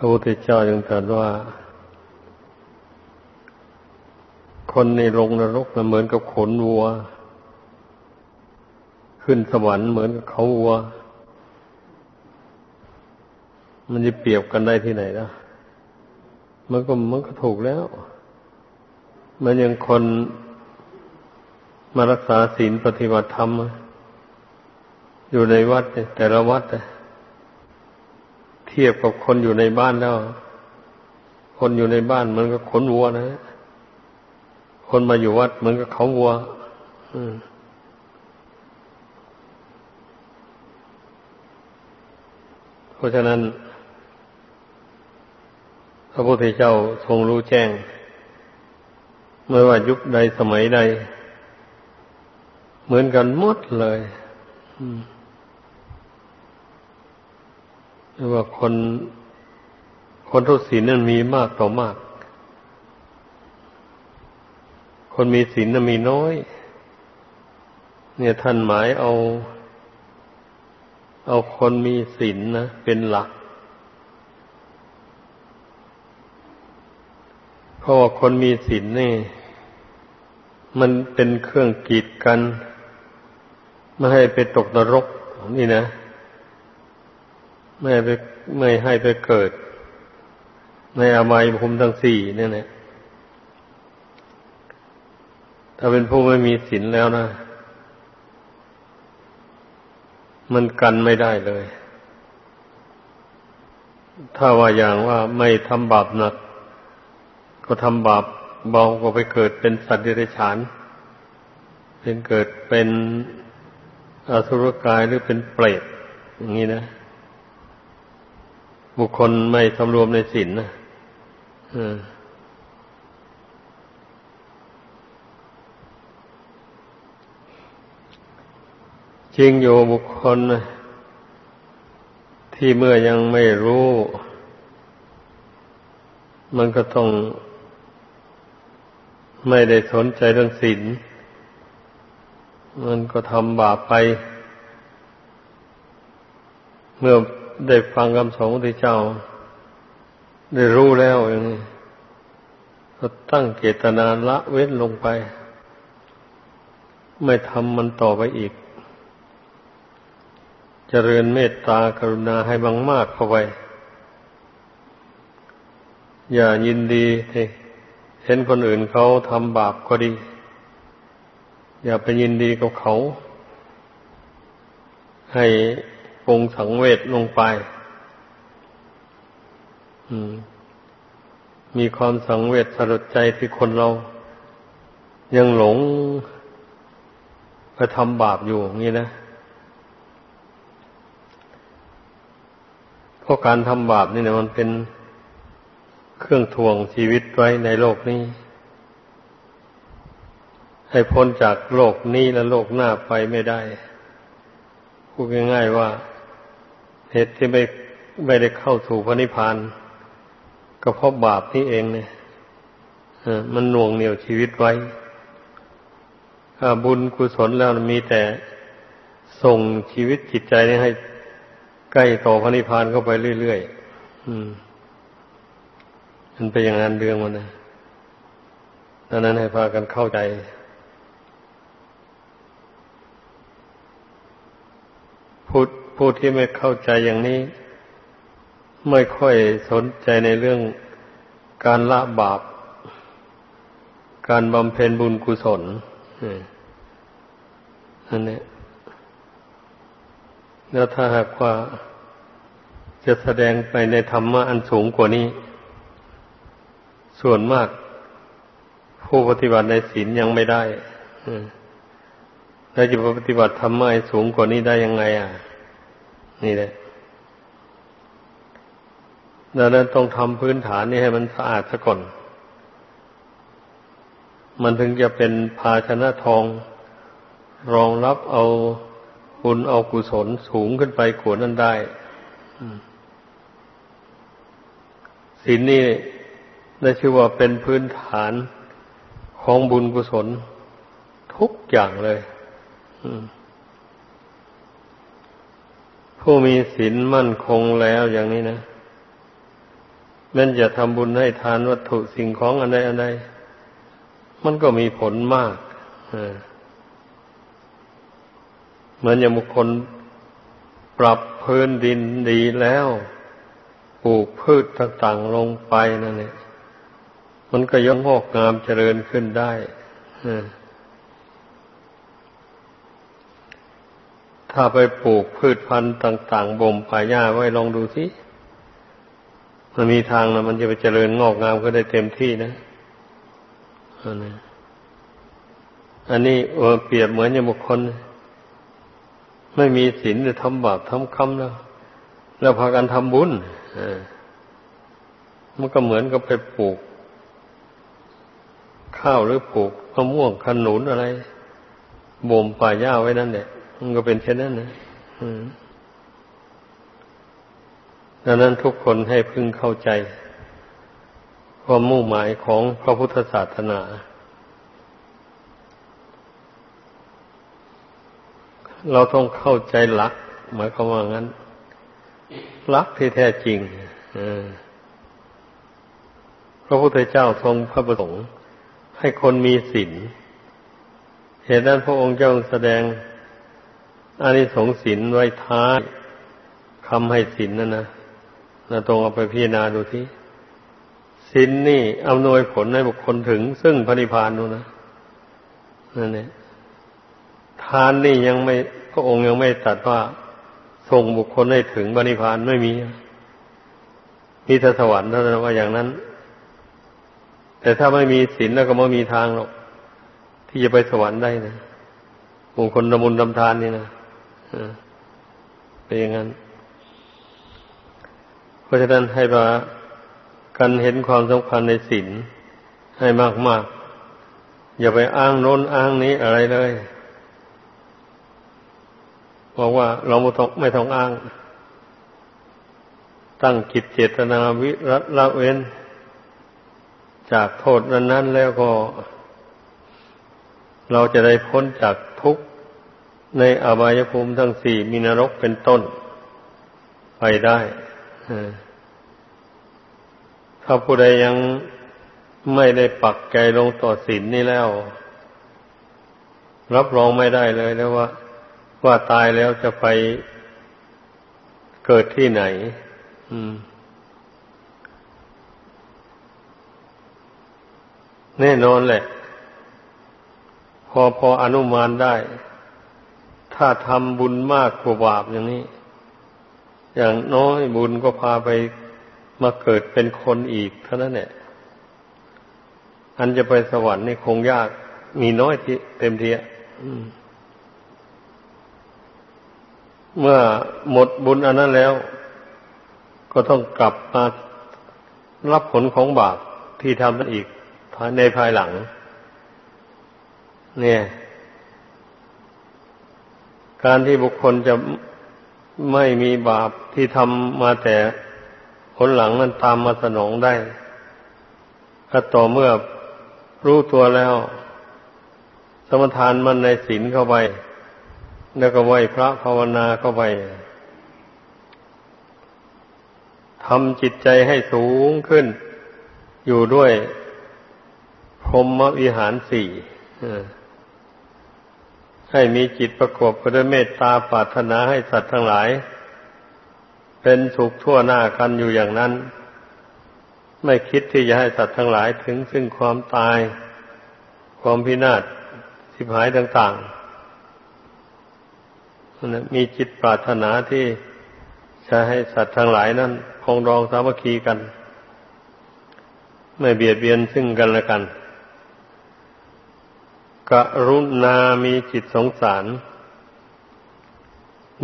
ระพุทธเจ้ายังตรัสว่า คนในโรงนรกนะเหมือนกับขนวัว ขึ้นสวรรค์เหมือนกับเขาวัว มันจะเปรียบกันได้ที่ไหนนะมันก็มันก็ถูกแล้ว มันยังคนมารักษาศีลปฏิบัติธรรมอยู่ในวัดแต่ละวัดเทียบกับคนอยู่ในบ้านแล้ว คนอยู่ในบ้านมันก็ขนวัวนะ คนมาอยู่วัดมันก็เขาวัวเพราะฉะนั้น พระพุทธเจ้าทรงรู้แจ้งไม่ว่ายุคใดสมัยใด เหมือนกันหมดเลยหรือ ว่าคนคนทุศีลนั้นมีมากต่อมาก คนมีศีลนั้นมีน้อย เนี่ยท่านหมายเอา เอาคนมีศีลนนะเป็นหลัก เพราะว่าคนมีศีลนี่ มันเป็นเครื่องกีดกัน ไม่ให้ไปตกนรกนี่นะ ไม่ไปไม่ให้ไปเกิด ในอมัยภูมิทั้งสี่เนี่ยนะถ้าเป็นผู้ไม่มีศีลแล้วนะ มันกันไม่ได้เลย ถ้าว่าอย่างว่าไม่ทำบาปหนัก ก็ทำบาปเบาก็ไปเกิดเป็นสัตว์เดรัจฉาน เป็นเกิดเป็นอสุรกายหรือเป็นเปรตอย่างนี้นะ บุคคลไม่สำรวมในศีลนนะจริงอยู่บุคคล ที่เมื่อยังไม่รู้ มันก็ต้องไม่ได้สนใจเรื่องศีลมันก็ทำบาปไป เมื่อ ได้ฟังคำสอนของพระเจ้า ได้รู้แล้วอย่างนี้ก็ตั้งเจตนาละเว้นลงไป ไม่ทำมันต่อไปอีกเจริญเมตตากรุณาให้บังมากเข้าไป อย่ายินดีเห็นคนอื่นเขาทำบาปก็ดี อย่าไปยินดีกับเขา ให้ ปรงสังเวชลงไปมีความสังเวชสลดใจที่คนเรา ยังหลงไปทำบาปอยู่อย่างนี้นะเพราะการทำบาปนี่เนี่ยมันเป็นเครื่องทวงชีวิตไว้ในโลกนี้ ให้พ้นจากโลกนี้และโลกหน้าไปไม่ได้ พูดง่ายๆว่า เหตุที่ไม่ไม่ได้เข้าสู่พระนิพพานก็เพราะบาปนี่เองเนี่ยมันหน่วงเหนี่ยวชีวิตไว้บุญกุศลแล้วมีแต่ส่งชีวิตจิตใจนี้ให้ใกล้ต่อพระนิพพานเข้าไปเรื่อยๆอืมมันเป็นอย่างนั้นเรื่องมันนะดังนั้นให้พากันเข้าใจพูดพู ดที่ไม่เข้าใจอย่างนี้ ไม่ค่อยสนใจในเรื่องการละบาป การบำเพ็ญบุญกุศลอันนี้แล้วถ้าหากว่าจะแสดงไปในธรรมะอันสูงกว่านี้ ส่วนมาก ผู้ปฏิบัติในศีลยังไม่ได้แล้วจะปฏิบัติธรรมะอันสูงกว่านี้ได้ยังไง อะ นี่แหละดังนั้นต้องทำพื้นฐานนี้ให้มันสะอาดซะก่อน มันถึงจะเป็นภาชนะทอง รองรับเอาบุญเอากุศลสูงขึ้นไปกว่านั้นได้ศีลนี่ได้ชื่อว่าเป็นพื้นฐานของบุญกุศลทุกอย่างเลย ผู้มีศีลมั่นคงแล้วอย่างนี้นะแม้จะทำบุญให้ทานวัตถุสิ่งของอันใดอันใดมันก็มีผลมากเหมือนอย่างบุคคลปรับพื้นดินดีแล้วปลูกพืชต่างๆลงไปนั่นเองมันก็ย่อมงอกงามเจริญขึ้นได้ ถ้าไปปลูกพืชพันธุ์ต่าง ๆบ่มป่าหญ้าไว้ลองดูสิมันมีทางนะมันจะไปเจริญงอกงามก็ได้เต็มที่นะอันนี้เปรียบเหมือนอย่างบุคคล ไม่มีศีลจะทำบาปทำคำแล้ว แล้วพากันทำบุญมันก็เหมือนกับไปปลูก ข้าวหรือปลูกมะม่วงขนุนอะไรบ่มป่าหญ้าไว้นั่นแหละ มันก็เป็นเช่นนั้นนะดังนั้นทุกคนให้พึงเข้าใจ ความมุ่งหมายของพระพุทธศาสนา เราต้องเข้าใจหลัก หมายความว่างั้นหลักที่แท้จริงพระพุทธเจ้าทรงพระประสงค์ให้คนมีศีลเหตุนั้นพระองค์เจ้าแสดง อานิสงส์ศีลไว้ท้ายคำให้ศีลนั่นนะนะตรงเอาไปพิจารณาดูที่ศีลนนี่อำนวยผลให้บุคคลถึง ซึ่งพระนิพพานนู่นนะนั่นเองทานนี่ยังไม่พระองค์ยังไม่ตัดว่าส่งบุคคลให้ถึงพระนิพพานไม่มีมีแต่สวรรค์เท่านั้นว่าอย่างนั้น แต่ถ้าไม่มีศีลแล้วก็ไม่มีทางหรอก ที่จะไปสวรรค์ได้นะบุคคลดำมุนดำทานนี่นะ เป็นอย่างนั้น เพราะฉะนั้นให้ว่ากันเห็นความสำคัญในศีลให้มากๆ อย่าไปอ้างโน้นอ้างนี้อะไรเลยบอกว่าเราไม่ต้องไม่ต้องอ้าง ตั้งกิจเจตนาวิรัตละเว้น จากโทษนั้น ๆ แล้วก็ เราจะได้พ้นจาก ในอบายภูมิทั้งสี่มีนรกเป็นต้น ไปได้ถ้าผู้ใดยังไม่ได้ปักใจลงต่อศีลนนี่แล้ว รับรองไม่ได้เลยแล้วว่า ว่าตายแล้วจะไปเกิดที่ไหนแน่นอนแหละ พอพออนุมานได้ ถ้าทำบุญมากกว่าบาปอย่างนี้ อย่างน้อยบุญก็พาไปมาเกิดเป็นคนอีกเท่านั้นแหละอันจะไปสวรรค์นี่คงยาก มีน้อยที่เต็มทีเมื่อหมดบุญอันนั้นแล้ว ก็ต้องกลับมารับผลของบาปที่ทำนั้นอีกในภายหลัง เนี่ย การที่บุคคลจะไม่มีบาปที่ทำมาแต่ผลหลังนั้นตามมาสนองได้ก็ต่อเมื่อรู้ตัวแล้ว สมทานมันในศีลเข้าไป แล้วก็ไหวพระภาวนาเข้าไปทำจิตใจให้สูงขึ้น อยู่ด้วยพรหมวิหารสี่ ให้มีจิตประกอบไปด้วยเมตตาปรารถนาให้สัตว์ทั้งหลาย เป็นสุขทั่วหน้ากันอยู่อย่างนั้น ไม่คิดที่จะให้สัตว์ทั้งหลายถึงซึ่งความตาย ความพินาศสิบหายต่างๆมีจิตปรารถนาที่จะให้สัตว์ทั้งหลายนั้นคงรองสามัคคีกัน ไม่เบียดเบียนซึ่งกันและกัน กรุณามีจิตสงสาร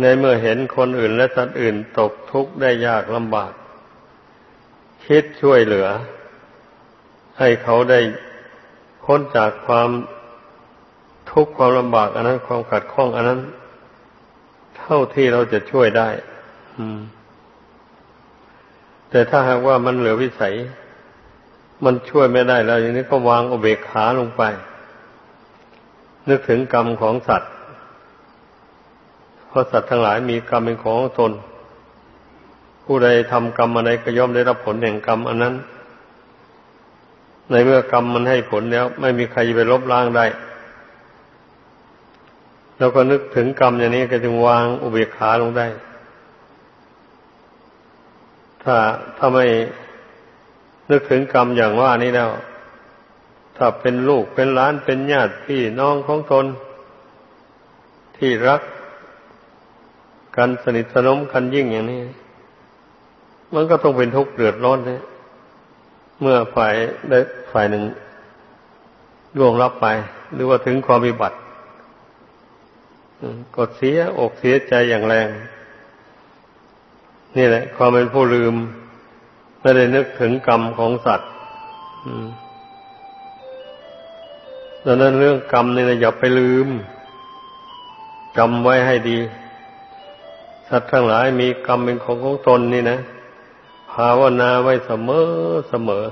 ในเมื่อเห็นคนอื่นและสัตว์อื่นตกทุกข์ได้ยากลำบาก คิดช่วยเหลือ ให้เขาได้พ้นจากความทุกข์ความลำบากอันนั้นความขัดข้องอันนั้น เท่าที่เราจะช่วยได้แต่ถ้าหากว่ามันเหลือวิสัย มันช่วยไม่ได้แล้วอย่างนี้ก็วางอเบกขาลงไป นึกถึงกรรมของสัตว์ เพราะสัตว์ทั้งหลายมีกรรมเป็นของตน ผู้ใดทำกรรมอะไรก็ย่อมได้รับผลแห่งกรรมอันนั้น ในเมื่อกรรมมันให้ผลแล้ว ไม่มีใครไปลบล้างได้เราก็นึกถึงกรรมอย่างนี้ก็จึงวางอุเบกขาลงได้ ถ้าถ้าไม่นึกถึงกรรมอย่างว่านี้แล้ว ถ้าเป็นลูกเป็นหลานเป็นญาติพี่น้องของตน ที่รักกันสนิทสนมกันยิ่งอย่างนี้ มันก็ต้องเป็นทุกข์เดือดร้อนเลยเมื่อฝ่ายได้ฝ่ายหนึ่งล่วงลับไป หรือว่าถึงความวิบัติก็เสียอกเสียใจอย่างแรง นี่แหละ ความเป็นผู้ลืมไม่ได้นึกถึงกรรมของสัตว์ ดังนั้นเรื่องกรรมนี่นะอย่าไปลืมจำไว้ให้ดี สัตว์ทั้งหลายมีกรรมเป็นของของตนนี่นะภาวนาไว้เสมอเสมอ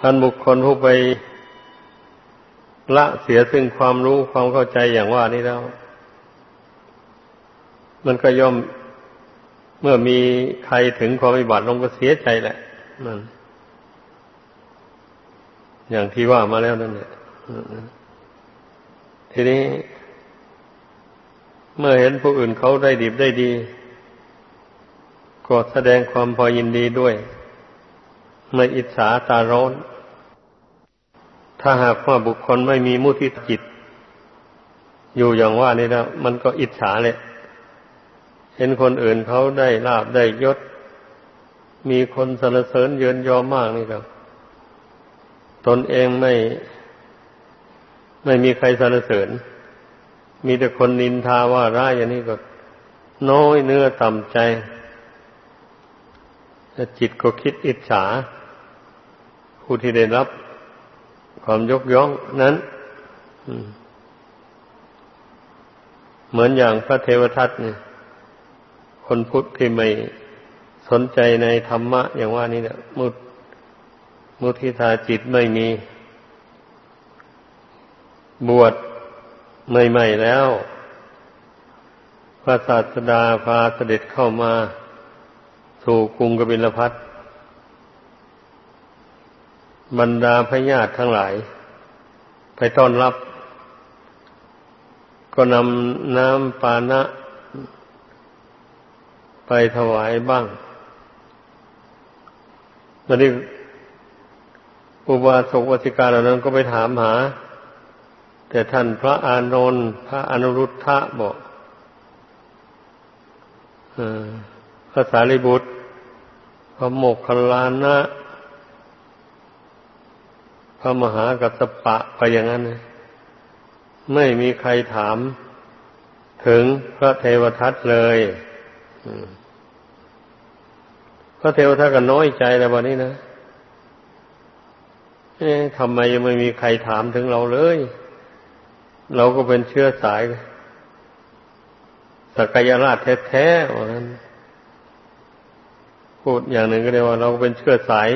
ท่านบุคคลผู้ไปละเสียซึ่งความรู้ความเข้าใจอย่างว่านี้แล้ว มันก็ย่อมเมื่อมีใครถึงความวิบัติลงก็เสียใจแหละนั่น อย่างที่ว่ามาแล้วนั่นแหละทีนี้ เมื่อเห็นผู้อื่นเขาได้ดีได้ดี ก็แสดงความพอยินดีด้วย ไม่อิจฉาตาร้อน ถ้าหากว่าบุคคลไม่มีมุทิจิต อยู่อย่างว่านี่แล้วมันก็อิจฉาเลยเห็นคนอื่นเขาได้ลาบได้ยศ มีคนสรรเสริญเยินยอมมากนี่ครับ ตนเองไม่ไม่มีใครสรรเสริญ มีแต่คนนินทาว่าร้ายอย่างนี้ก็ น้อยเนื้อต่ำใจจิตก็คิดอิจฉา ผู้ที่ได้รับ ความยกย่องนั้นเหมือนอย่างพระเทวทัตเนี่ย คนพุทธที่ไม่สนใจในธรรมะ อย่างว่านี้เนี่ยมุต มุทิตาจิตไม่มี บวชใหม่ๆแล้ว พระศาสดาพาเสด็จเข้ามาสู่กรุงกบิลพัทบรรดาพญาติทั้งหลาย ไปต้อนรับ ก็นำน้ำปานะ ไปถวายบ้างตอนนี้ อุบาสกวสิกาเหล่านั้นก็ไปถามหา แต่ท่านพระอานนท์พระอนุรุทธะบอกพระสารีบุตรพระโมกขลานะพระมหากัสปะไปอย่างนั้นไม่มีใครถามถึงพระเทวทัตเลยพระเทวทัตก็น้อยใจแล้ววันนี้นะ เอ๊ะทำไมยังไม่มีใครถามถึงเราเลย เราก็เป็นเชื้อสายสกยราชแท้ๆว่างั้นพูดอย่างหนึ่งก็เรียกว่า เราก็เป็นเชื้อสาย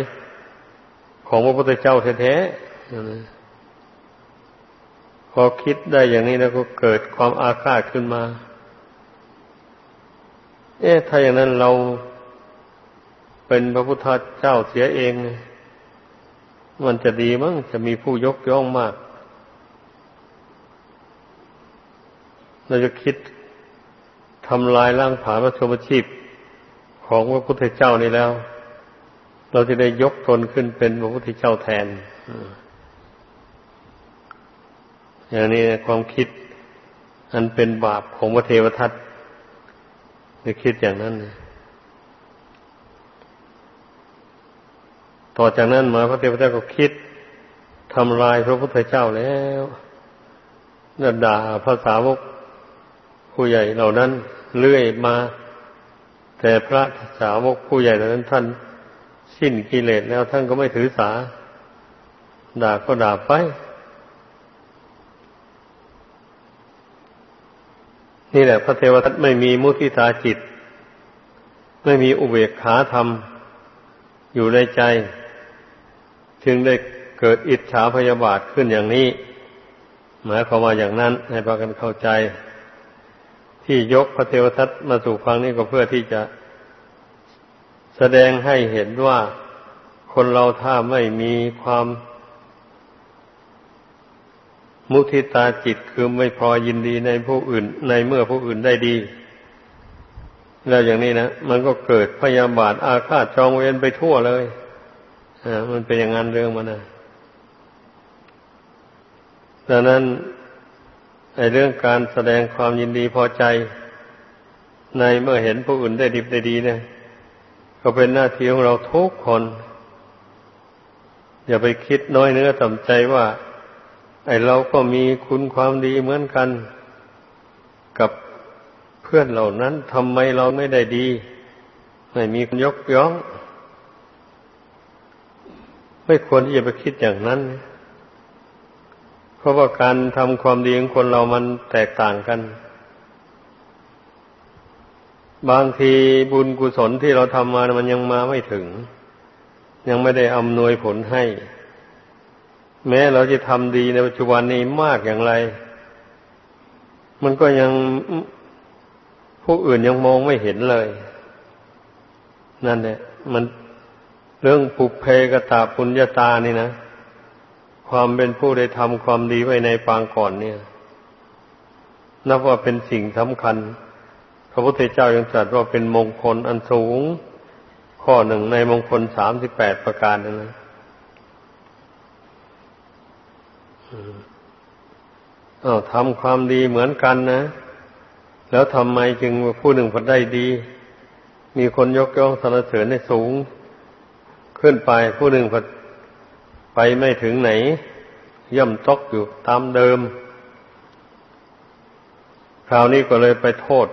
ของพระพุทธเจ้าแท้ๆพอคิดได้อย่างนี้แล้วก็เกิดความอาฆาตขึ้นมา เอ๊ะถ้าอย่างนั้นเราเป็นพระพุทธเจ้าเสียเอง มันจะดีมั้งจะมีผู้ยกย่องมาก เราจะคิดทำลายร่างผาพระชมชีพ ของพระพุทธเจ้านี่แล้ว เราจะได้ยกตนขึ้นเป็นพระพุทธเจ้าแทนอย่างนี้ความคิด อันเป็นบาปของพระเทวทัตจะคิดอย่างนั้น ต่อจากนั้นมาพระเทวทัตก็คิดทำลายพระพุทธเจ้าแล้วด่าภาษาวกผู้ใหญ่เหล่านั้นเลื่อยมา แต่พระสาวกผู้ใหญ่เหล่านั้นท่านสิ้นกิเลสแล้วท่านก็ไม่ถือสา ด่าก็ด่าไปนี่แหละพระเทวทัตไม่มีมุทิตาจิต ไม่มีอุเบกขาธรรม อยู่ในใจ จึงได้เกิดอิจฉาพยาบาทขึ้นอย่างนี้ หมายความว่าอย่างนั้นให้พากันเข้าใจ ที่ยกพระเทวทัตมาสู่ฟังนี่ก็เพื่อที่จะแสดงให้เห็นว่าคนเราถ้าไม่มีความมุทิตาจิตคือไม่พอยินดีในผู้อื่น ในเมื่อผู้อื่นได้ดี แล้วอย่างนี้นะ มันก็เกิดพยาบาทอาฆาตจองเวรไปทั่วเลย มันเป็นอย่างนั้นเรื่องมันนะดังนั้นในเรื่องการแสดงความยินดีพอใจ ในเมื่อเห็นผู้อื่นได้ดีได้ดีเนี่ย ก็เป็นหน้าที่ของเราทุกคน อย่าไปคิดน้อยเนื้อต่ำใจว่า ไอ้เราก็มีคุณความดีเหมือนกัน กับเพื่อนเหล่านั้นทำไมเราไม่ได้ดี ไม่มีคนยกย่อง ไม่ควรที่จะไปคิดอย่างนั้น เพราะว่าการทำความดีของคนเรามันแตกต่างกัน บางทีบุญกุศลที่เราทำมามันยังมาไม่ถึง ยังไม่ได้อำนวยผลให้ แม้เราจะทำดีในปัจจุบันนี้มากอย่างไร มันก็ยังผู้อื่นยังมองไม่เห็นเลย นั่นแหละมัน เรื่องปุเพกตาปุญญาตานี่นะ ความเป็นผู้ได้ทำความดีไว้ในปางก่อนเนี่ย นับว่าเป็นสิ่งสำคัญ พระพุทธเจ้ายังตรัสว่าเป็นมงคลอันสูง ข้อหนึ่งในมงคลสามสิบแปดประการนะนะอาทำความดีเหมือนกันนะ แล้วทำไมจึงผู้หนึ่งพอได้ดี มีคนยกย่องสรรเสริญในสูง ขึ้นไปผู้หนึ่งพอไปไม่ถึงไหน ย่ำตกอยู่ตามเดิม คราวนี้ก็เลยไปโทษ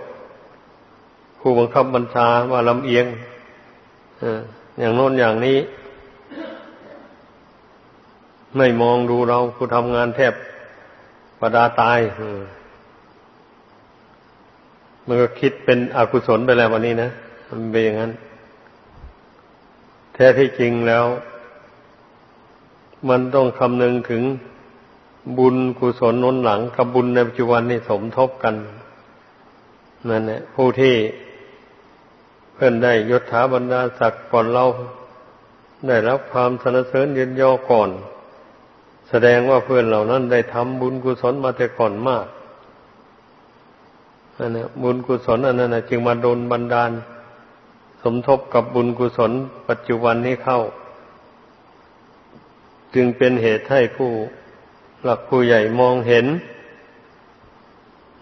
ผู้บังคับบัญชาว่าลำเอียงอย่างโน้นอย่างนี้ ไม่มองดูเราผู้ทำงานแทบประดาตายมันก็คิดเป็นอกุศลไปแล้ววันนี้นะ มันเป็นอย่างนั้น ท้ที่จริงแล้ว มันต้องคำนึงถึงบุญกุศลน้นหลังกับบุญในปัจจุบันนี่สมทบกันนั่นแหละผู้ที่เพื่อนได้ยศถาบรรดาศักดิ์ก่อนเราได้รับความสนเสริญเย็นยอก่อน แสดงว่าเพื่อนเหล่านั้นได้ทำบุญกุศลมาแต่ก่อนมากอันนี้บุญกุศลอันนั้นจึงมาโดนบันดาล สมทบกับบุญกุศลปัจจุบันนี้เข้า จึงเป็นเหตุให้ผู้หลักผู้ใหญ่มองเห็น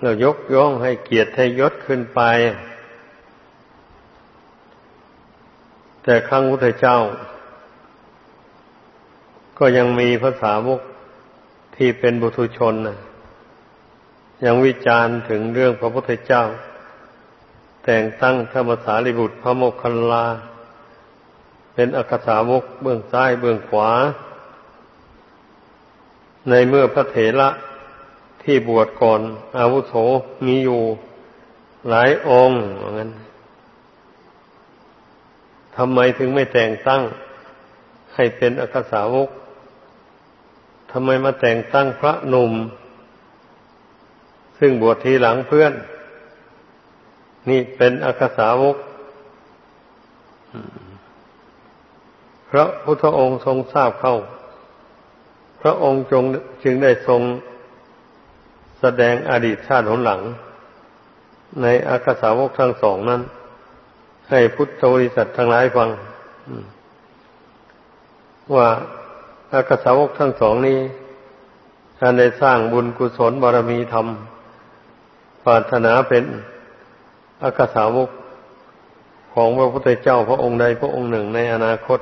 เรายกย่องให้เกียรติให้ยศขึ้นไป แต่ครั้งพุทธเจ้า ก็ยังมีภาษาวกที่เป็นบุตุชนนะยังวิจารณ์ถึงเรื่องพระพุทธเจ้า แต่งตั้งธรรมสารีบุตรพระโมคคัลลา เป็นอักษาวกเบื้องซ้ายเบื้องขวา ในเมื่อพระเถระที่บวชก่อนอาวุโสมีอยู่หลายองค์เหมือนกันทำไมถึงไม่แต่งตั้งให้เป็นอักษาวกทำไมมาแต่งตั้งพระหนุ่ม ซึ่งบวชทีหลังเพื่อน นี่เป็นอักษาวกพระพุทธองค์ทรงทราบเข้า พระองค์จงจึงได้ทรงแสดงอดีตชาติหนหลัง ในอากสาวกทั้งสองนั้น ให้พุทธบริษัททั้งหลายฟังว่าอากสาวกทั้งสองนี้ท่านได้สร้างบุญกุศลบารมีธรรมปรารถนาเป็น อากสาวกของพระพุทธเจ้าพระองค์ใดพระองค์หนึ่งในอนาคต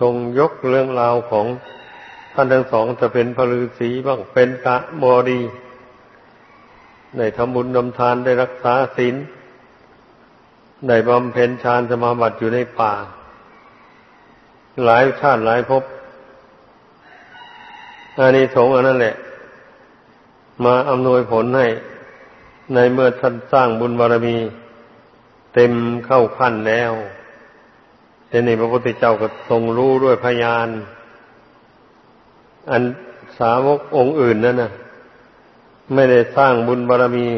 ทรงยกเรื่องราวของท่านทั้งสองจะเป็นพระฤาษีบ้างเป็นกะบอดีได้ทำบุญดำทานได้รักษาศีลได้บำเพ็ญฌานสมาบัติอยู่ในป่า หลายชาติหลายภพอานิสงส์อันนั้นแหละ มาอำนวยผลให้ ในเมื่อท่านสร้างบุญบารมี เต็มเข้าขั้นแล้วทีนี้พระพุทธเจ้าก็ทรงรู้ด้วยพยาน อันสาวกองค์อื่นนั่นนะไม่ได้สร้างบุญบารรมี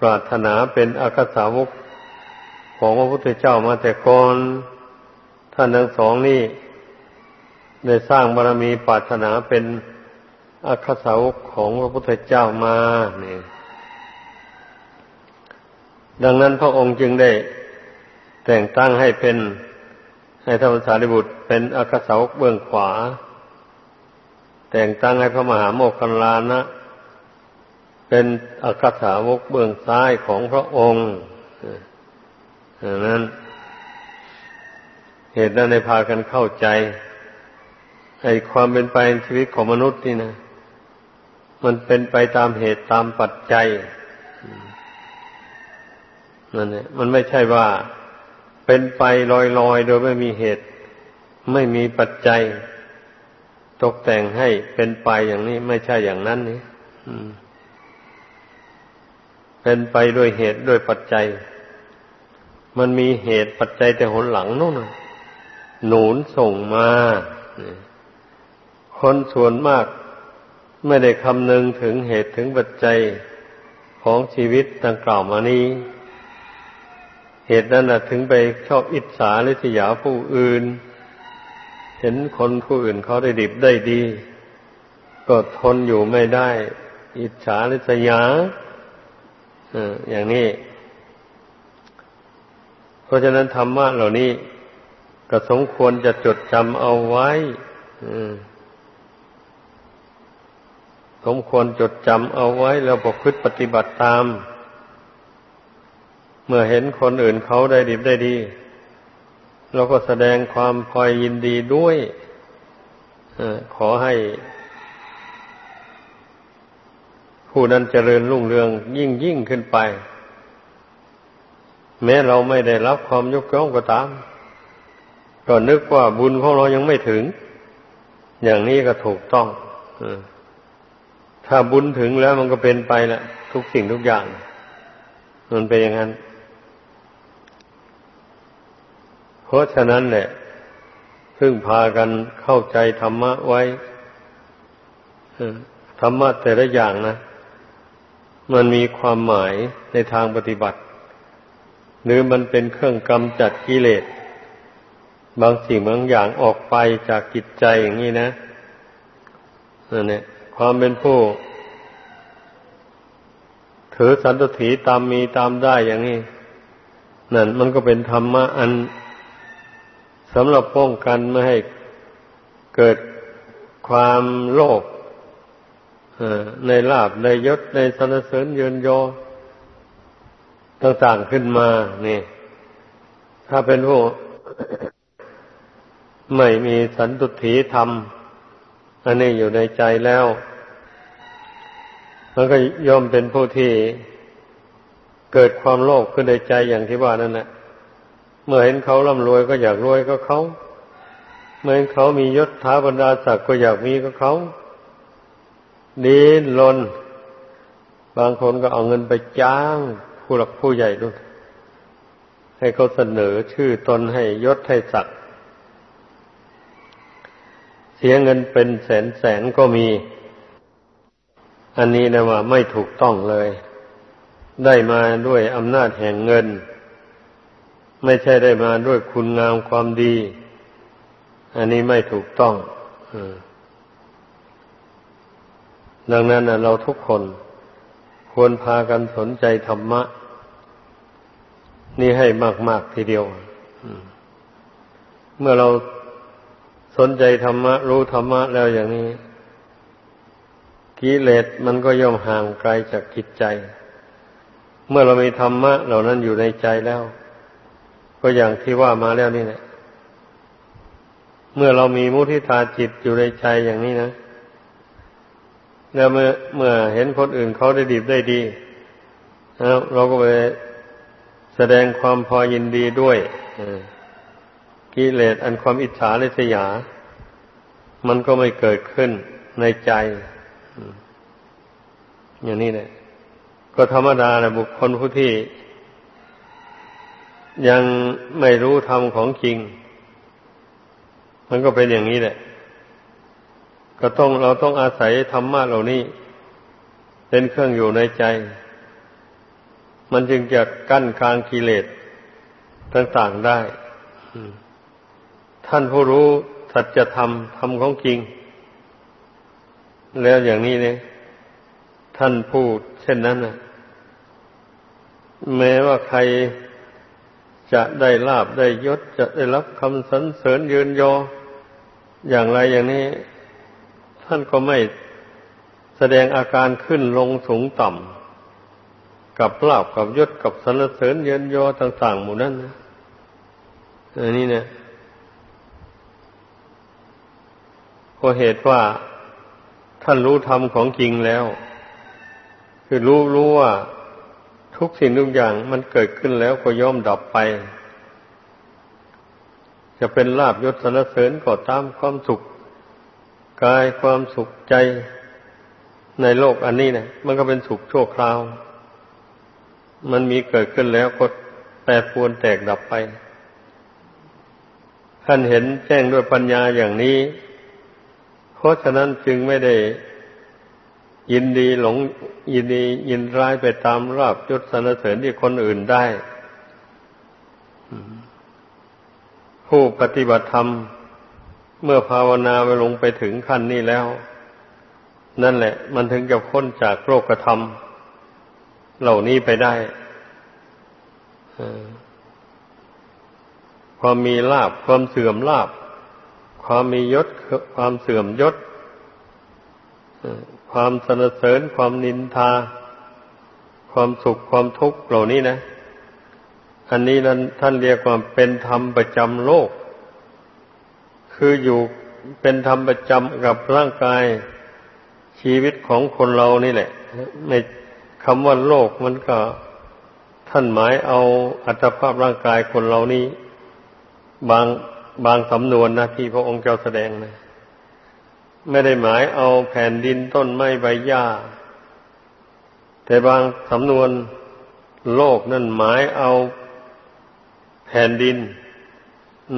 ปรารถนาเป็นอากสาวกของพระพุทธเจ้ามาแต่ก่อนท่านทั้งสองนี่ได้สร้างบารรมีปรารถนาเป็น อัคสาวกของพระพุทธเจ้ามาเนี่ยดังนั้นพระองค์จึงได้แต่งตั้งให้เป็นให้ธรรมสารีบุตร เป็นอัคสาวกเบื้องขวา แต่งตั้งให้พระมหาโมคคัลลานะเป็นอัคสาวกเบื้องซ้ายของพระองค์ดังนั้น เหตุนั้นในพากันเข้าใจไอ้ความเป็นไปในชีวิตของมนุษย์นี่นะ มันเป็นไปตามเหตุตามปัจจัยนั่นเนี่ยมันไม่ใช่ว่าเป็นไปลอยๆ โดยไม่มีเหตุ ไม่มีปัจจัย ตกแต่งให้เป็นไปอย่างนี้ไม่ใช่อย่างนั้นนี่เป็นไปด้วยเหตุด้วยปัจจัย มันมีเหตุปัจจัยแต่หนหลังนู่นหนุนส่งมาคนส่วนมาก ไม่ได้คำนึงถึงเหตุถึงปัจจัยของชีวิตดังกล่าวมานี้ เหตุนั้นถึงไปชอบอิจฉาลิษยาผู้อื่น เห็นคนผู้อื่นเขาได้ดิบได้ดี ก็ทนอยู่ไม่ได้ อิจฉาลิษยาอย่างนี้ เพราะฉะนั้นธรรมะเหล่านี้ก็สมควรจะจดจำเอาไว้ สมควรจดจำเอาไว้แล้วประพฤติปฏิบัติตาม เมื่อเห็นคนอื่นเขาได้ดีได้ดี เราก็แสดงความพอยยินดีด้วยอขอให้ ผู้นั้นเจริญรุ่งเรืองยิ่งยิ่งขึ้นไป แม้เราไม่ได้รับความยกย่องก็ตาม ก็นึกว่าบุญของเรายังไม่ถึง อย่างนี้ก็ถูกต้อง ถ้าบุญถึงแล้วมันก็เป็นไปแหละทุกสิ่งทุกอย่าง มันเป็นอย่างนั้น เพราะฉะนั้นแหละพึ่งพากันเข้าใจธรรมะไว้ธรรมะแต่ละอย่างนะ มันมีความหมายในทางปฏิบัติ หรือมันเป็นเครื่องกำจัดกิเลส บางสิ่งบางอย่างออกไปจากจิตใจอย่างนี้นะนั่นเนี่ย ความเป็นผู้ ถือสันตถีตามมีตามได้อย่างนี้นั่นมันก็เป็นธรรมะอันสำหรับป้องกันไม่ให้เกิดความโลภในลาบในยศในสนเสริญเยินยอต่างๆขึ้นมานี่ ถ้าเป็นผู้ไม่มีสันตุถีธรรม อันนี้อยู่ในใจแล้ว มันก็ย่อมเป็นผู้ที่เกิดความโลภขึ้นในใจอย่างที่ว่านั่นแหละเมื่อเห็นเขาร่ำรวยก็อยากรวยก็เขาเมื่อเห็นเขามียศถาบรรดาศักดิ์ก็อยากมีก็เขาดีลนบางคนก็เอาเงินไปจ้างผู้หลักผู้ใหญ่ด้วยให้เขาเสนอชื่อตนให้ยศให้ศักดิ์ เสียเงินเป็นแสนแสนก็มี อันนี้นะว่าไม่ถูกต้องเลย ได้มาด้วยอำนาจแห่งเงิน ไม่ใช่ได้มาด้วยคุณงามความดี อันนี้ไม่ถูกต้องดังนั้นเราทุกคนควรพากันสนใจธรรมะ นี่ให้มาก ๆ ทีเดียว เมื่อเรา สนใจธรรมะ รู้ธรรมะแล้วอย่างนี้กิเลสมันก็ย่อมห่างไกลจากจิตใจ เมื่อเรามีธรรมะ เหล่านั้นอยู่ในใจแล้ว ก็อย่างที่ว่ามาแล้วนี่แหละเมื่อเรามีมุทิตาจิตอยู่ในใจอย่างนี้นะแล้วเมื่อเมื่อเห็นคนอื่นเขาได้ดีได้ดีแล้วเราก็ไปแสดงความพอยินดีด้วย กิเลสอันความอิจฉาเลสยา มันก็ไม่เกิดขึ้นในใจ อย่างนี้แหละก็ธรรมดาแหละบุคคลผู้ที่ ยังไม่รู้ธรรมของจริง มันก็เป็นอย่างนี้แหละ ก็ต้องเราต้องอาศัยธรรมะเหล่านี้ เป็นเครื่องอยู่ในใจ มันจึงจะกั้นกลางกิเลสต่างๆได้ ท่านผู้รู้สัจธรรมธรรมของจริง แล้วอย่างนี้เนี่ยท่านพูดเช่นนั้นนะแม้ว่าใครจะได้ลาบได้ยศจะได้รับคำสรรเสริญยืนยอ อย่างไรอย่างนี้ ท่านก็ไม่แสดงอาการขึ้นลงสูงต่ำกับลาบกับยศกับสรรเสริญยืนยอต่างๆหมู่นั้นนะอันนี้เนี่ยเพ ราะเหตุว่าท่านรู้ธรรมของจริงแล้ว คือรู้รู้ว่าทุกสิ่งทุกอย่างมันเกิดขึ้นแล้วก็ย่อมดับไป จะเป็นลาบยศสนเสริญก็ตามความสุขกายความสุขใจในโลกอันนี้เนะมันก็เป็นสุขชั่วคราว มันมีเกิดขึ้นแล้วก็แปรปรวนแตกดับไป ท่านเห็นแจ้งด้วยปัญญาอย่างนี้ ราะฉะนั้นจึงไม่ได้ยินดีหลงยินดียินร้ายไปตามราบยศสรรเสริญที่คนอื่นได้ ผู้ปฏิบัติธรรม เมื่อภาวนาไปลงไปถึงขั้นนี้แล้ว นั่นแหละ มันถึงจะพ้นจากโลกธรรม เหล่านี้ไปได้ความมีลาบความเสื่อมลาบ ความมียศความเสื่อมยศความสนเสริญความนินทา ความสุขความทุกข์เหล่านี้นะ อันนี้นั้นท่านเรียกว่าเป็นธรรมประจำโลก คืออยู่เป็นธรรมประจำกับร่างกายชีวิตของคนเรานี่แหละในคำว่าโลกมันก็ท่านหมายเอาอัตภาพร่างกายคนเรานี้ บาง บางสำนวนนะที่พระองค์เจ้าแสดงนะไม่ได้หมายเอาแผ่นดินต้นไม้ใบหญ้า แต่บางสำนวนโลกนั่นหมายเอาแผ่นดิน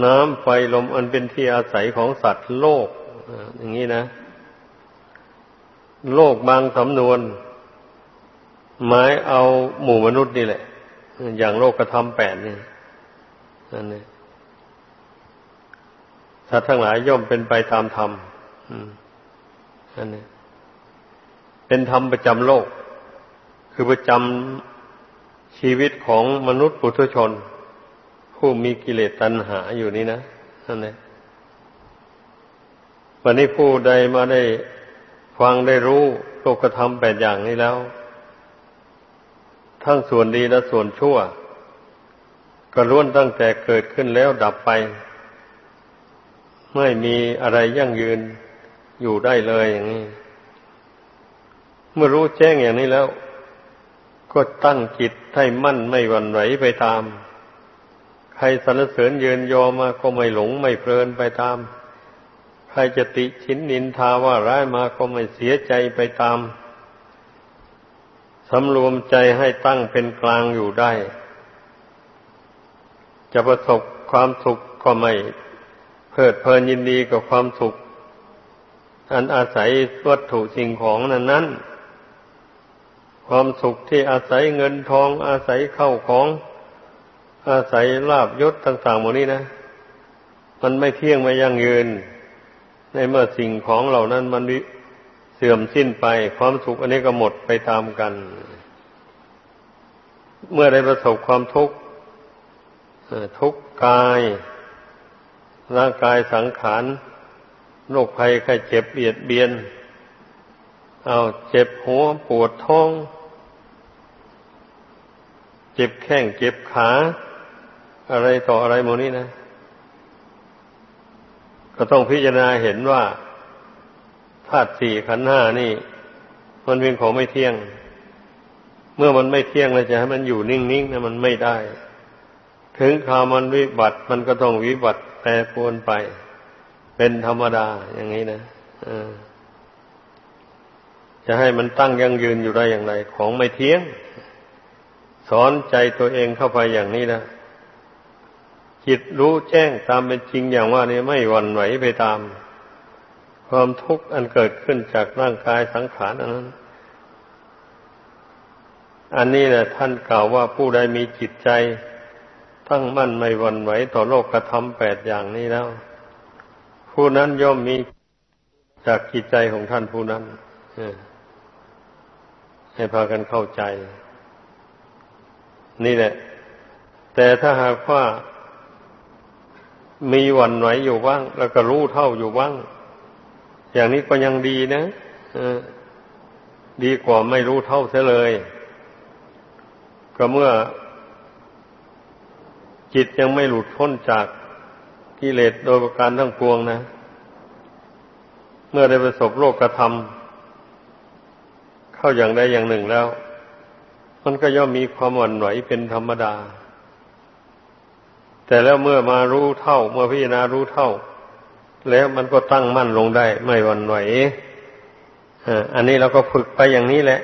น้ำไฟลมอันเป็นที่อาศัยของสัตว์โลกอย่างนี้นะ โลกบางสำนวน หมายเอาหมู่มนุษย์นี่แหละ อย่างโลกกระทำแปดนี่นั่นเอง สัตว์ทั้งหลายย่อมเป็นไปตามธรรมอันนี้เป็นธรรมประจำโลก คือประจำชีวิตของมนุษย์ปุถุชน ผู้มีกิเลสตัณหาอยู่นี้นะนั่นเองวันนี้ผู้ใดมาได้ฟังได้รู้โลกธรรมแปดอย่างนี้แล้ว ทั้งส่วนดีและส่วนชั่ว ก็ล้วนตั้งแต่เกิดขึ้นแล้วดับไป ไม่มีอะไรยั่งยืนอยู่ได้เลยอย่างนี้ เมื่อรู้แจ้งอย่างนี้แล้ว ก็ตั้งจิตให้มั่นไม่หวั่นไหวไปตาม ใครสรรเสริญเยินยอมาก็ไม่หลงไม่เพลินไปตาม ใครจะติชินนินทาว่าร้ายมาก็ไม่เสียใจไปตามสำรวมใจให้ตั้งเป็นกลางอยู่ได้ จะประสบความสุขก็ไม่ เพลิดเพลินยินดีกับความสุข อันอาศัยวัตถุสิ่งของนั้นนั้นความสุขที่อาศัยเงินทอง อาศัยเข้าของ อาศัยลาบยศต่างๆหมดนี้นะ มันไม่เที่ยงไม่ยั่งยืน ในเมื่อสิ่งของเหล่านั้นมันเสื่อมสิ้นไปความสุขอันนี้ก็หมดไปตามกัน เมื่อได้ประสบความทุกข์ทุกข์กาย ร่างกายสังขารโรคภัยไข้เจ็บเบียดเบียน เอาเจ็บหัวปวดท้อง เจ็บแข้งเจ็บขา อะไรต่ออะไรโมนี้นะ ก็ต้องพิจารณาเห็นว่าธาตุสี่ขันห้านี่ มันเป็นของไม่เที่ยง เมื่อมันไม่เที่ยงแล้วจะให้มันอยู่นิ่งๆนะมันไม่ได้ ถึงข่าวมันวิบัติมันก็ต้องวิบัติ รปรวนไป เป็นธรรมดาอย่างนี้นะจะให้มันตั้งยั่งยืนอยู่ได้อย่างไร ของไม่เที่ยง สอนใจตัวเองเข้าไปอย่างนี้นะจิตรู้แจ้งตามเป็นจริงอย่างว่านี่ไม่หวั่นไหวไปตาม ความทุกข์อันเกิดขึ้นจากร่างกายสังขารอันนั้น อันนี้แหละท่านกล่าวว่าผู้ใดมีจิตใจ ตั้งมั่นไม่หวั่นไหวต่อโลกกระทำแปดอย่างนี้แล้ว ผู้นั้นย่อมมีจากจิตใจของท่านผู้นั้นให้พากันเข้าใจ นี่แหละ แต่ถ้าหากว่ามีหวั่นไหวอยู่บ้าง แล้วก็รู้เท่าอยู่บ้าง อย่างนี้ก็ยังดีนะดีกว่าไม่รู้เท่าเสียเลย ก็เมื่อ จิตยังไม่หลุดพ้นจากกิเลสโดยประการทั้งปวงนะ เมื่อได้ประสบโลกกระทำเข้าอย่างใดอย่างหนึ่งแล้ว มันก็ย่อมมีความหวั่นไหวเป็นธรรมดา แต่แล้วเมื่อมารู้เท่า เมื่อพิจารณารู้เท่า แล้วมันก็ตั้งมั่นลงได้ ไม่หวั่นไหวอันนี้เราก็ฝึกไปอย่างนี้แหละ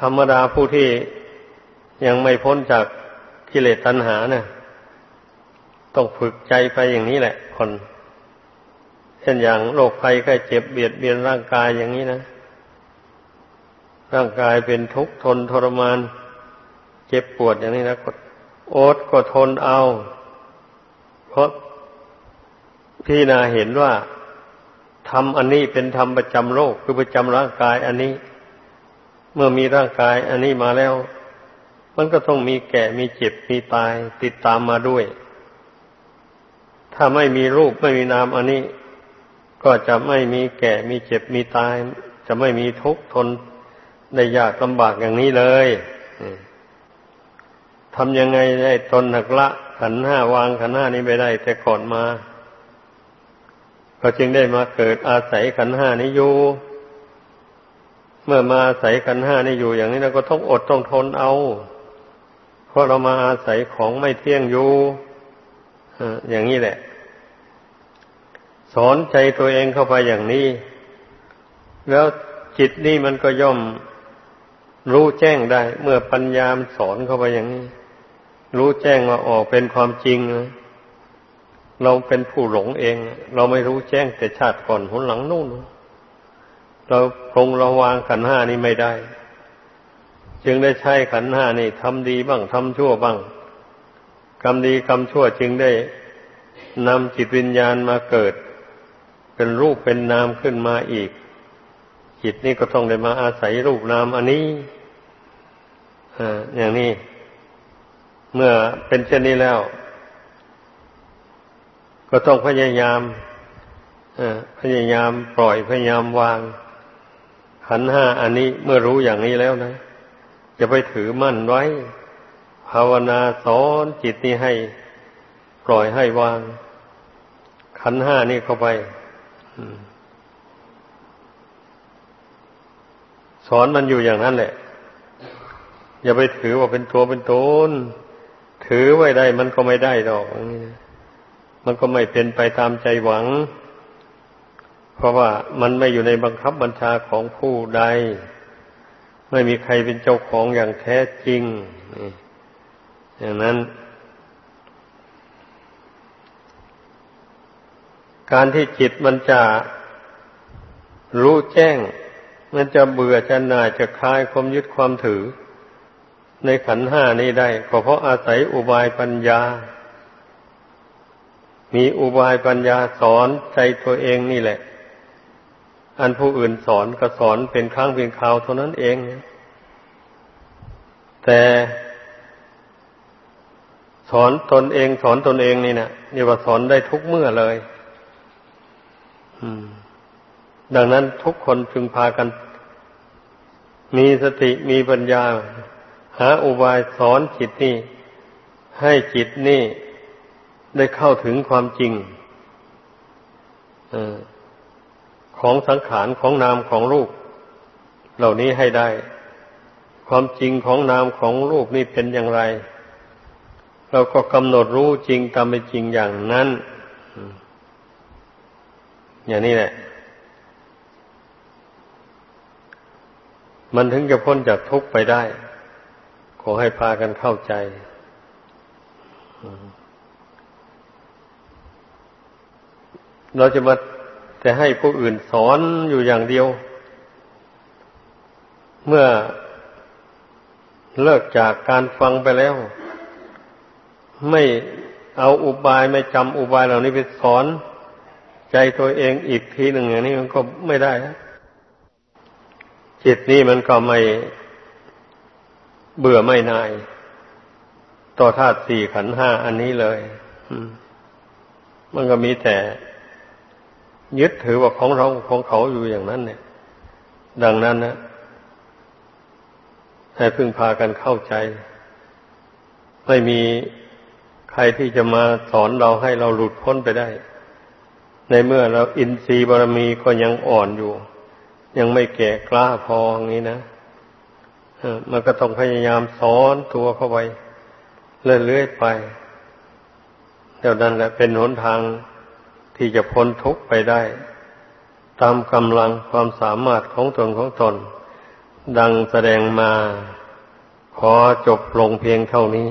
ธรรมดาผู้ที่ยังไม่พ้นจากกิเลสตัณหาเนะี่ย ต้องฝึกใจไปอย่างนี้แหละ คน เช่นอย่างโรคภัยไข้เจ็บเบียดเบียนร่างกายอย่างนี้นะ ร่างกายเป็นทุกข์ทนทรมาน เจ็บปวดอย่างนี้นะก็โอดก็ทนเอา เพราะพี่นาเห็นว่าทำอันนี้เป็นธรรมประจำโลกคือประจำร่างกายอันนี้ เมื่อมีร่างกายอันนี้มาแล้ว มันก็ต้องมีแก่มีเจ็บมีตายติดตามมาด้วย ถ้าไม่มีรูปไม่มีนามอันนี้ ก็จะไม่มีแก่มีเจ็บมีตาย จะไม่มีทุกข์ทนได้ยากลำบากอย่างนี้เลยทำยังไงได้ตนหักละ ขันห้าวางขันห้านี้ไปได้ แต่ก่อนมา ก็จึงได้มาเกิดอาศัยขันห้านี้อยู่ เมื่อมาอาศัยขันห้านี้อยู่อย่างนี้เราก็ต้องอดต้องทนเอา เพราะเรามาอาศัยของไม่เที่ยงอยู่ อย่างนี้แหละ สอนใจตัวเองเข้าไปอย่างนี้ แล้วจิตนี่มันก็ย่อมรู้แจ้งได้ เมื่อปัญญามสอนเข้าไปอย่างนี้ รู้แจ้งว่าออกเป็นความจริงเราเป็นผู้หลงเอง เราไม่รู้แจ้งแต่ชาติก่อนหนหลังนู่น เราคงระวางขันห้านี้ไม่ได้ จึงได้ใช้ขันห้านี่ทำดีบ้างทำชั่วบ้าง กรรมดีกรรมชั่วจึงได้นำจิตวิญญาณมาเกิด เป็นรูปเป็นนามขึ้นมาอีก จิตนี่ก็ต้องได้มาอาศัยรูปนามอันนี้อย่างนี้ เมื่อเป็นเช่นนี้แล้ว ก็ต้องพยายามพยายามปล่อยพยายามวาง ขันห้าอันนี้เมื่อรู้อย่างนี้แล้วนะจะไปถือมั่นไว้ ภาวนาสอนจิตนี้ให้ปล่อยให้วาง ขันห้านี่เข้าไปสอนมันอยู่อย่างนั้นแหละ อย่าไปถือว่าเป็นตัวเป็นตนถือไว้ได้มันก็ไม่ได้ดอกมันก็ไม่เป็นไปตามใจหวัง เพราะว่ามันไม่อยู่ในบังคับบัญชาของผู้ใด ไม่มีใครเป็นเจ้าของอย่างแท้จริงนี่ อย่างนั้น การที่จิตมันจะรู้แจ้ง มันจะเบื่อจะหน่ายจะคลายความยึดความถือ ในขันห้านี้ได้ก็เพราะอาศัยอุบายปัญญา มีอุบายปัญญาสอนใจตัวเองนี่แหละ อันผู้อื่นสอนก็สอนเป็นครั้งเป็นคราวเท่านั้นเอง แต่ สอนตนเอง สอนตนเองนี่นะนี่ว่าสอนได้ทุกเมื่อเลยดังนั้นทุกคนพึงพากัน มีสติมีปัญญา หาอุบายสอนจิตนี่ ให้จิตนี่ได้เข้าถึงความจริงอของสังขารของนามของรูป เหล่านี้ให้ได้ ความจริงของนามของรูปนี่เป็นอย่างไร เราก็กำหนดรู้จริงตามเป็นจริงอย่างนั้น อย่างนี้แหละ มันถึงจะพ้นจากทุกข์ไปได้ ขอให้พากันเข้าใจ เราจะมาแต่ให้ผู้อื่นสอนอยู่อย่างเดียว เมื่อเลิกจากการฟังไปแล้ว ไม่เอาอุบายไม่จำอุบายเหล่านี้ไปสอน ใจตัวเองอีกทีหนึ่งอย่างนี้มันก็ไม่ได้จิตนี้มันก็ไม่เบื่อไม่นาย ต่อธาตุสี่ขันห้าอันนี้เลยมันก็มีแต่ ยึดถือว่าของเราของเขาอยู่อย่างนั้น เนี่ย ดังนั้นนะให้พึ่งพากันเข้าใจ ไม่มี ครที่จะมาสอนเราให้เราหลุดพ้นไปได้ ในเมื่อเราอินทรีย์บารมีก็ยังอ่อนอยู่ ยังไม่แก่กล้าพออย่างนี้นะมันก็ต้องพยายามสอนตัวเข้าไปเรื่อยๆไปเดี๋ยวนั้นแหละเป็นหนทางที่จะพ้นทุกข์ไปได้ ตามกำลังความสามารถของตนของตน ดังแสดงมา ขอจบลงเพียงเท่านี้